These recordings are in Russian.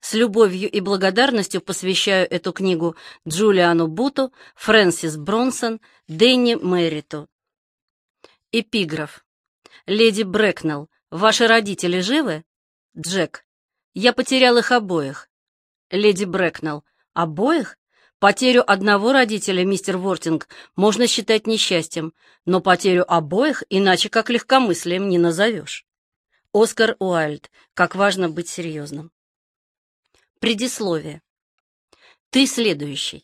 С любовью и благодарностью посвящаю эту книгу Джулиану Буту, Фрэнсис Бронсон, Дэнни Мэриту. Эпиграф. Леди Брэкнелл, ваши родители живы? Джек. Я потерял их обоих. Леди Брэкнелл. Обоих? Потерю одного родителя, мистер Вортинг, можно считать несчастьем, но потерю обоих иначе как легкомыслием не назовешь. Оскар Уайльд. Как важно быть серьезным. Предисловие. Ты следующий.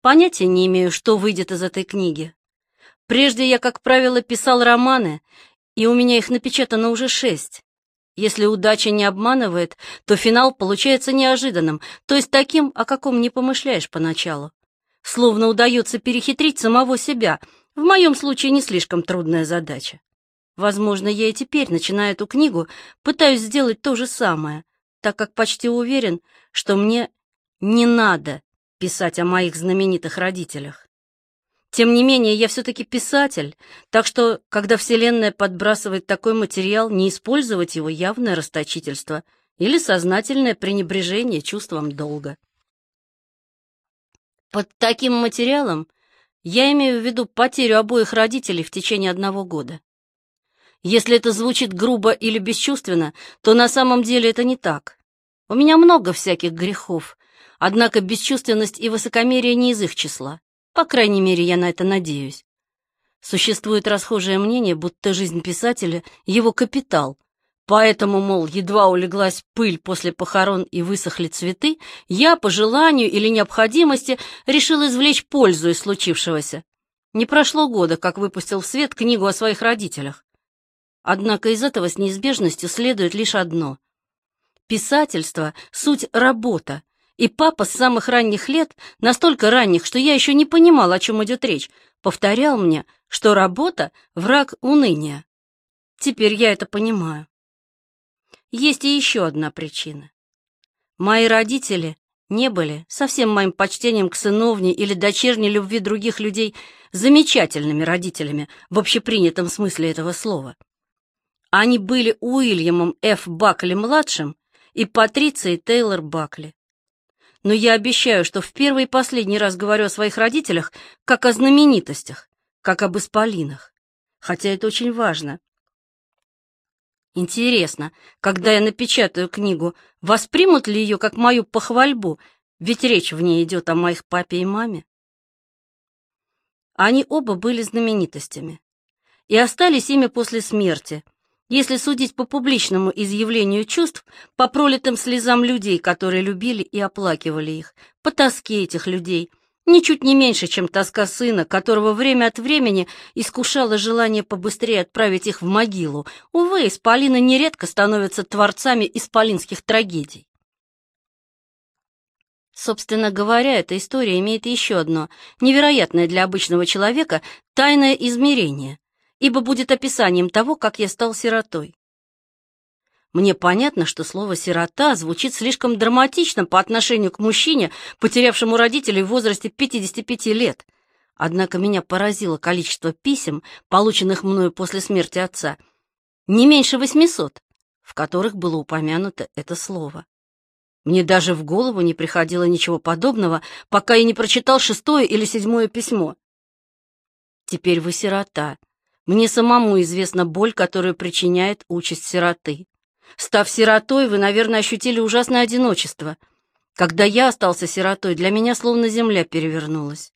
Понятия не имею, что выйдет из этой книги. Прежде я, как правило, писал романы, и у меня их напечатано уже шесть. Если удача не обманывает, то финал получается неожиданным, то есть таким, о каком не помышляешь поначалу. Словно удается перехитрить самого себя. В моем случае не слишком трудная задача. Возможно, я и теперь, начиная эту книгу, пытаюсь сделать то же самое, так как почти уверен, что мне не надо писать о моих знаменитых родителях. Тем не менее, я все-таки писатель, так что, когда Вселенная подбрасывает такой материал, не использовать его явное расточительство или сознательное пренебрежение чувством долга. Под таким материалом я имею в виду потерю обоих родителей в течение одного года. Если это звучит грубо или бесчувственно, то на самом деле это не так. У меня много всяких грехов, однако бесчувственность и высокомерие не из их числа. По крайней мере, я на это надеюсь. Существует расхожее мнение, будто жизнь писателя — его капитал. Поэтому, мол, едва улеглась пыль после похорон и высохли цветы, я, по желанию или необходимости, решил извлечь пользу из случившегося. Не прошло года, как выпустил в свет книгу о своих родителях. Однако из этого с неизбежностью следует лишь одно. Писательство — суть работа, и папа с самых ранних лет, настолько ранних, что я еще не понимал, о чем идет речь, повторял мне, что работа — враг уныния. Теперь я это понимаю. Есть и еще одна причина. Мои родители не были, со всем моим почтением к сыновней или дочерней любви других людей, замечательными родителями в общепринятом смысле этого слова. Они были Уильямом Ф. Бакли-младшим и Патрицией Тейлор Бакли. Но я обещаю, что в первый и последний раз говорю о своих родителях как о знаменитостях, как об исполинах. Хотя это очень важно. Интересно, когда я напечатаю книгу, воспримут ли ее как мою похвальбу, ведь речь в ней идет о моих папе и маме? Они оба были знаменитостями и остались ими после смерти, если судить по публичному изъявлению чувств, по пролитым слезам людей, которые любили и оплакивали их, по тоске этих людей, ничуть не меньше, чем тоска сына, которого время от времени искушало желание побыстрее отправить их в могилу. Увы, исполины нередко становятся творцами исполинских трагедий. Собственно говоря, эта история имеет еще одно, невероятное для обычного человека, тайное измерение — ибо будет описанием того, как я стал сиротой. Мне понятно, что слово «сирота» звучит слишком драматично по отношению к мужчине, потерявшему родителей в возрасте 55 лет. Однако меня поразило количество писем, полученных мною после смерти отца, не меньше 800, в которых было упомянуто это слово. Мне даже в голову не приходило ничего подобного, пока я не прочитал шестое или седьмое письмо. Теперь вы сирота, мне самому известна боль, которую причиняет участь сироты. Став сиротой, вы, наверное, ощутили ужасное одиночество. Когда я остался сиротой, для меня словно земля перевернулась.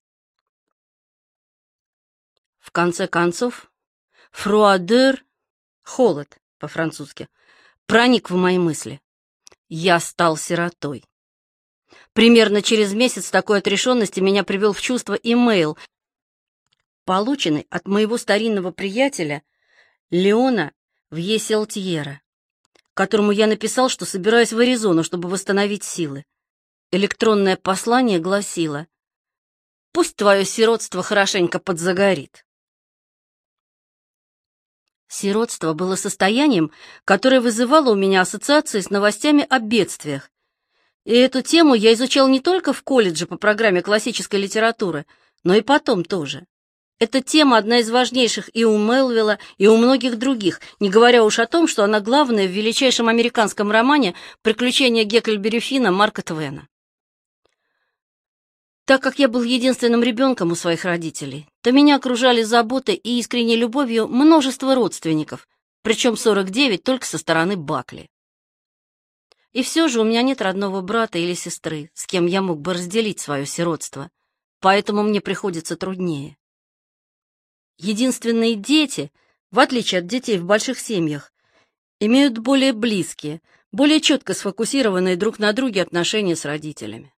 В конце концов, фруадер, холод по-французски, проник в мои мысли. Я стал сиротой. Примерно через месяц такой отрешенности меня привел в чувство имейл, полученный от моего старинного приятеля Леона Вьеселтьера, которому я написал, что собираюсь в Аризону, чтобы восстановить силы. Электронное послание гласило «Пусть твое сиротство хорошенько подзагорит». Сиротство было состоянием, которое вызывало у меня ассоциации с новостями о бедствиях. И эту тему я изучал не только в колледже по программе классической литературы, но и потом тоже. Эта тема одна из важнейших и у Мелвилла, и у многих других, не говоря уж о том, что она главная в величайшем американском романе «Приключения Гекльбери Финна» Марка Твена. Так как я был единственным ребенком у своих родителей, то меня окружали заботой и искренней любовью множество родственников, причем 49 только со стороны Бакли. И все же у меня нет родного брата или сестры, с кем я мог бы разделить свое сиротство, поэтому мне приходится труднее. Единственные дети, в отличие от детей в больших семьях, имеют более близкие, более четко сфокусированные друг на друге отношения с родителями.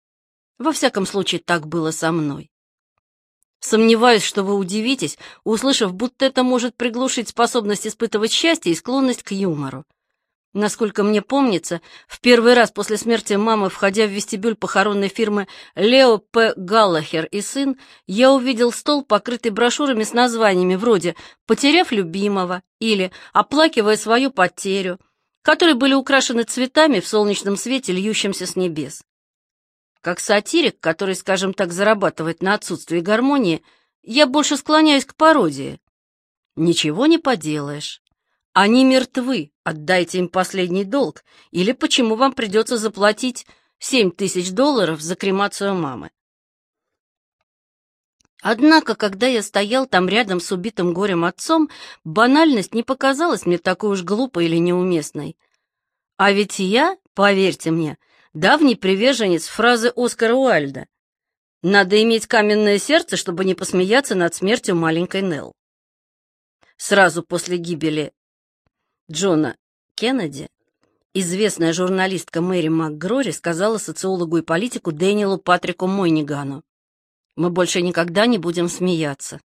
Во всяком случае, так было со мной. Сомневаюсь, что вы удивитесь, услышав, будто это может приглушить способность испытывать счастье и склонность к юмору. Насколько мне помнится, в первый раз после смерти мамы, входя в вестибюль похоронной фирмы Лео П. Галлахер и сын, я увидел стол, покрытый брошюрами с названиями вроде «Потеряв любимого» или «Оплакивая свою потерю», которые были украшены цветами в солнечном свете, льющемся с небес. Как сатирик, который, скажем так, зарабатывает на отсутствии гармонии, я больше склоняюсь к пародии. Ничего не поделаешь. Они мертвы, отдайте им последний долг, или почему вам придется заплатить семь тысяч долларов за кремацию мамы. Однако, когда я стоял там рядом с убитым горем отцом, банальность не показалась мне такой уж глупой или неуместной. А ведь я, поверьте мне, давний приверженец фразы Оскара Уальда «Надо иметь каменное сердце, чтобы не посмеяться над смертью маленькой Нелл». Сразу после гибели Джона Кеннеди известная журналистка Мэри МакГрори сказала социологу и политику Дэниелу Патрику Мойнигану, «Мы больше никогда не будем смеяться».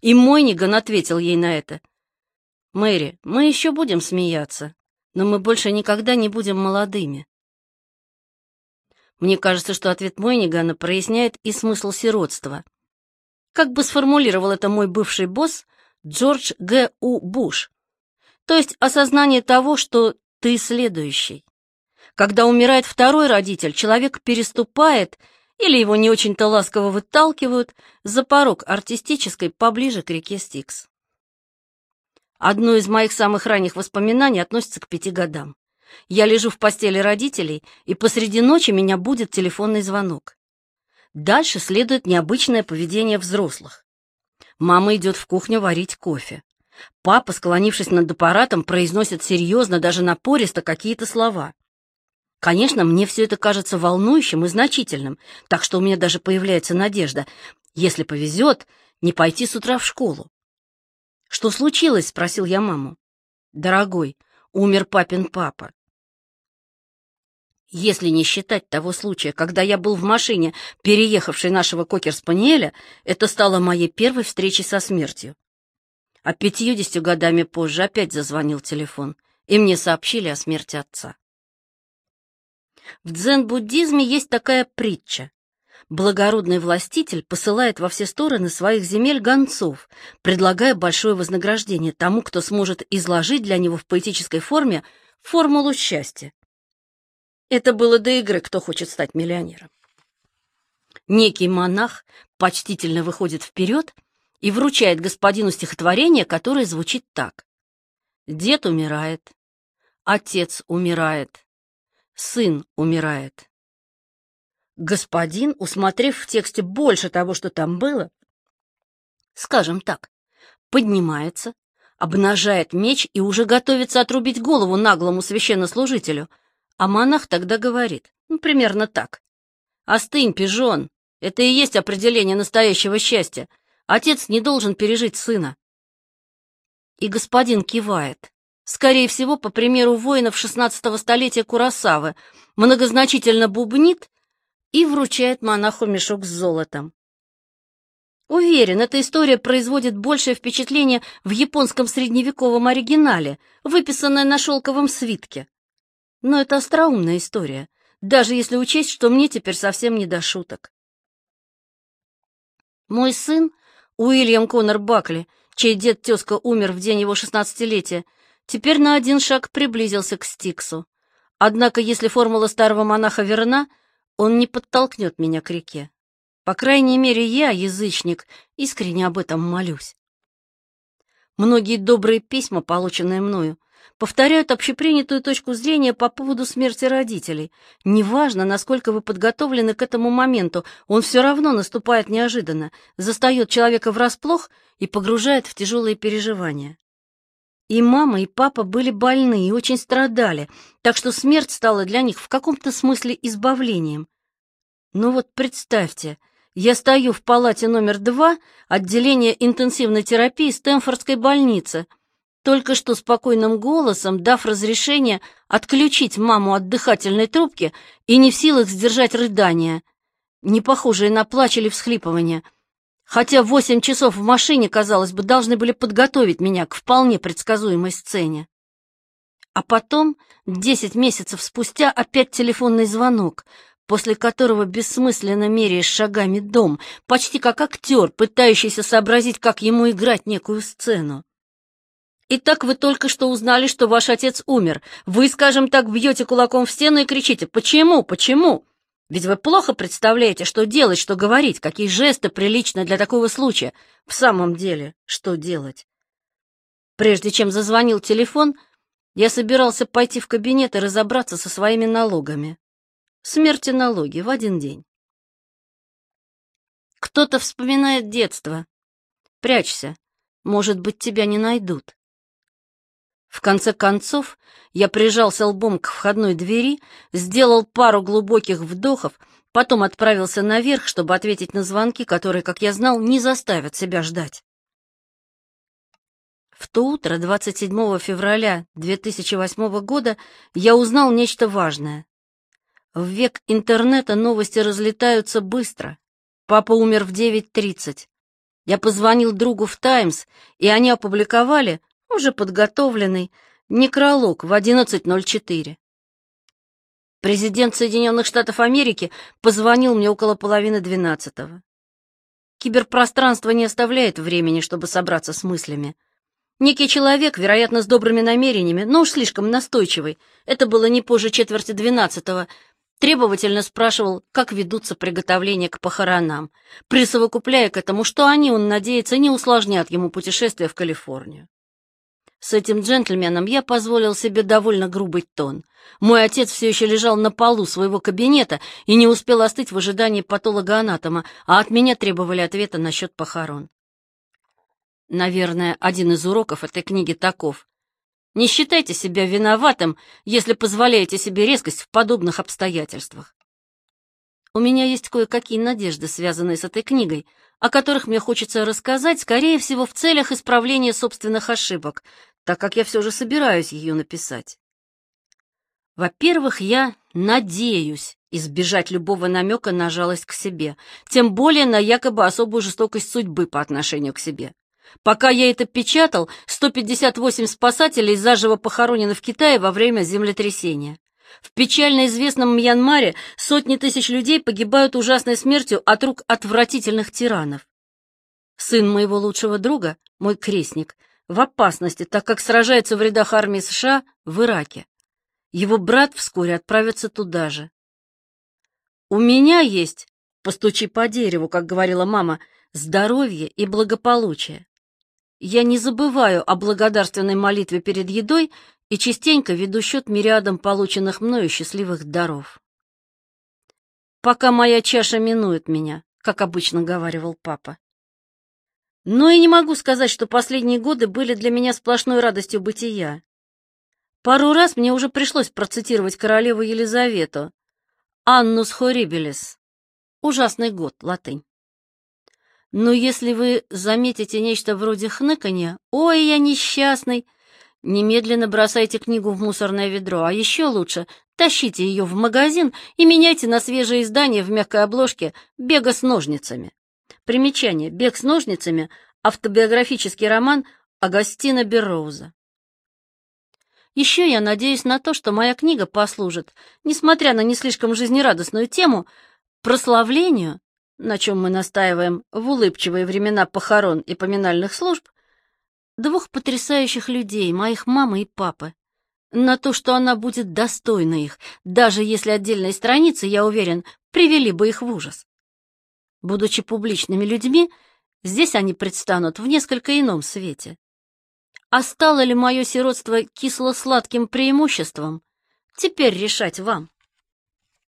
И Мойниган ответил ей на это, «Мэри, мы еще будем смеяться, но мы больше никогда не будем молодыми». Мне кажется, что ответ Мойнигана проясняет и смысл сиротства. Как бы сформулировал это мой бывший босс Джордж Г. У. Буш. То есть осознание того, что ты следующий. Когда умирает второй родитель, человек переступает или его не очень-то ласково выталкивают за порог артистической поближе к реке Стикс. Одно из моих самых ранних воспоминаний относится к пяти годам. Я лежу в постели родителей, и посреди ночи меня будет телефонный звонок. Дальше следует необычное поведение взрослых. Мама идет в кухню варить кофе. Папа, склонившись над аппаратом, произносит серьезно, даже напористо какие-то слова. Конечно, мне все это кажется волнующим и значительным, так что у меня даже появляется надежда, если повезет, не пойти с утра в школу. «Что случилось?» — спросил я маму. «Дорогой, умер папин папа. Если не считать того случая, когда я был в машине, переехавшей нашего кокер-спаниеля, это стало моей первой встречей со смертью. А пятьюдесятью годами позже опять зазвонил телефон, и мне сообщили о смерти отца. В дзен-буддизме есть такая притча. Благородный властитель посылает во все стороны своих земель гонцов, предлагая большое вознаграждение тому, кто сможет изложить для него в поэтической форме формулу счастья. Это было до игры «Кто хочет стать миллионером?». Некий монах почтительно выходит вперед и вручает господину стихотворение, которое звучит так. Дед умирает, отец умирает, сын умирает. Господин, усмотрев в тексте больше того, что там было, скажем так, поднимается, обнажает меч и уже готовится отрубить голову наглому священнослужителю — а монах тогда говорит, ну, примерно так. «Остынь, пижон, это и есть определение настоящего счастья. Отец не должен пережить сына». И господин кивает. Скорее всего, по примеру воинов шестнадцатого столетия Курасавы, многозначительно бубнит и вручает монаху мешок с золотом. Уверен, эта история производит большее впечатление в японском средневековом оригинале, выписанное на шелковом свитке. Но это остроумная история, даже если учесть, что мне теперь совсем не до шуток. Мой сын, Уильям Коннор Бакли, чей дед-тезка умер в день его шестнадцатилетия, теперь на один шаг приблизился к Стиксу. Однако, если формула старого монаха верна, он не подтолкнет меня к реке. По крайней мере, я, язычник, искренне об этом молюсь. Многие добрые письма, полученные мною, повторяют общепринятую точку зрения по поводу смерти родителей. Неважно, насколько вы подготовлены к этому моменту, он все равно наступает неожиданно, застает человека врасплох и погружает в тяжелые переживания. И мама, и папа были больны и очень страдали, так что смерть стала для них в каком-то смысле избавлением. Ну вот представьте, я стою в палате номер два отделения интенсивной терапии Стэнфордской больницы, только что спокойным голосом дав разрешение отключить маму от дыхательной трубки и не в силах сдержать рыдания, не похожие на плач или всхлипывание — хотя восемь часов в машине, казалось бы, должны были подготовить меня к вполне предсказуемой сцене. А потом, десять месяцев спустя, опять телефонный звонок, после которого бессмысленно меряешь шагами дом, почти как актер, пытающийся сообразить, как ему играть некую сцену. Итак, вы только что узнали, что ваш отец умер. Вы, скажем так, бьете кулаком в стену и кричите «Почему? Почему?» Ведь вы плохо представляете, что делать, что говорить, какие жесты приличны для такого случая. В самом деле, что делать? Прежде чем зазвонил телефон, я собирался пойти в кабинет и разобраться со своими налогами. Смерти налоги в один день. Кто-то вспоминает детство. Прячься, может быть, тебя не найдут. В конце концов, я прижался лбом к входной двери, сделал пару глубоких вдохов, потом отправился наверх, чтобы ответить на звонки, которые, как я знал, не заставят себя ждать. В то утро, 27 февраля 2008 года, я узнал нечто важное. В век интернета новости разлетаются быстро. Папа умер в 9.30. Я позвонил другу в «Таймс», и они опубликовали, уже подготовленный, некролог в 11.04. Президент Соединенных Штатов Америки позвонил мне около половины двенадцатого. Киберпространство не оставляет времени, чтобы собраться с мыслями. Некий человек, вероятно, с добрыми намерениями, но уж слишком настойчивый, это было не позже четверти двенадцатого, требовательно спрашивал, как ведутся приготовления к похоронам, присовокупляя к этому, что они, он надеется, не усложнят ему путешествие в Калифорнию. С этим джентльменом я позволил себе довольно грубый тон. Мой отец все еще лежал на полу своего кабинета и не успел остыть в ожидании патолога-анатома, а от меня требовали ответа насчет похорон. Наверное, один из уроков этой книги таков. Не считайте себя виноватым, если позволяете себе резкость в подобных обстоятельствах. У меня есть кое-какие надежды, связанные с этой книгой, о которых мне хочется рассказать, скорее всего, в целях исправления собственных ошибок, так как я все же собираюсь ее написать. Во-первых, я надеюсь избежать любого намека на жалость к себе, тем более на якобы особую жестокость судьбы по отношению к себе. Пока я это печатал, 158 спасателей заживо похоронены в Китае во время землетрясения. В печально известном Мьянмаре сотни тысяч людей погибают ужасной смертью от рук отвратительных тиранов. Сын моего лучшего друга, мой крестник, в опасности, так как сражается в рядах армии США в Ираке. Его брат вскоре отправится туда же. «У меня есть, постучи по дереву, как говорила мама, здоровье и благополучие. Я не забываю о благодарственной молитве перед едой и частенько веду счет мириадам полученных мною счастливых даров. Пока моя чаша минует меня, как обычно говаривал папа. Но и не могу сказать, что последние годы были для меня сплошной радостью бытия. Пару раз мне уже пришлось процитировать королеву Елизавету. «Аннус хорибелис». Ужасный год, латынь. Но если вы заметите нечто вроде хныканья, «Ой, я несчастный!» Немедленно бросайте книгу в мусорное ведро, а еще лучше тащите ее в магазин и меняйте на свежее издание в мягкой обложке «Бега с ножницами». Примечание «Бег с ножницами» — автобиографический роман Агастина Берроуза. Еще я надеюсь на то, что моя книга послужит, несмотря на не слишком жизнерадостную тему, прославлению, на чем мы настаиваем в улыбчивые времена похорон и поминальных служб, двух потрясающих людей, моих мамы и папы, на то, что она будет достойна их, даже если отдельные страницы, я уверен, привели бы их в ужас. Будучи публичными людьми, здесь они предстанут в несколько ином свете. А стало ли мое сиротство кисло-сладким преимуществом, теперь решать вам.